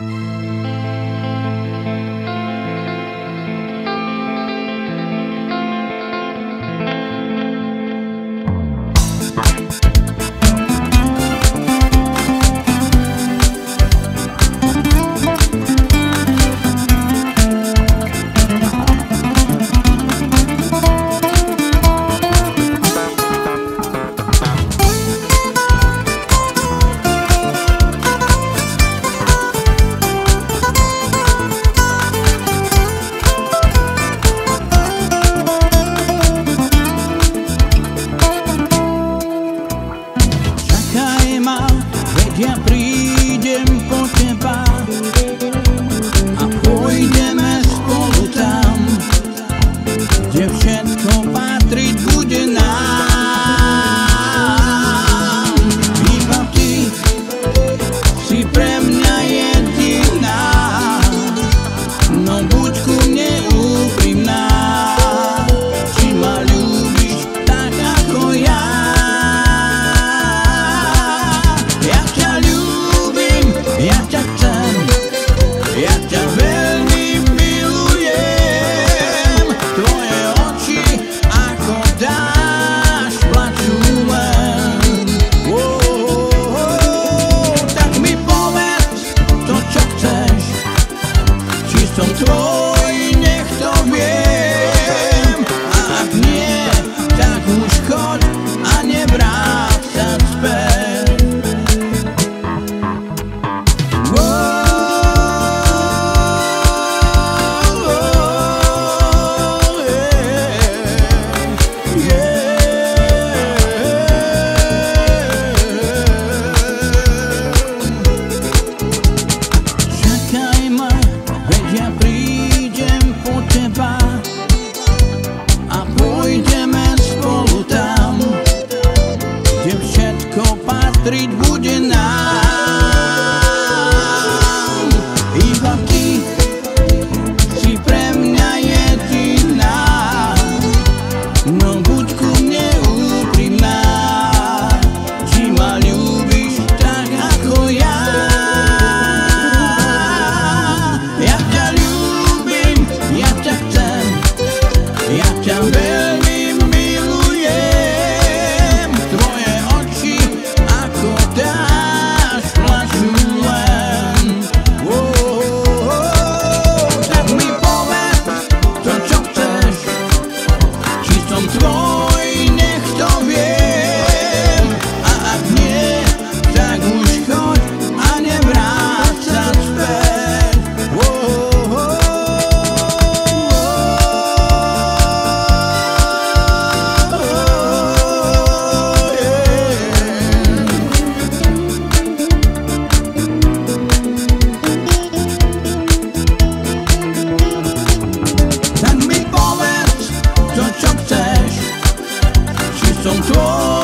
Música ja prídem po teba a pôjdeme spolu tam, kde všetko bude nám. Iba ty si pre mňa jediná, no buď ku control. patriť bude nám. Iba ty si pre mňa jediná, no buď ku mne úprimná, či ma ľúbiš tak ako ja. Ja ťa ľúbim, ja ťa chcem, ja ťa veľmi 种多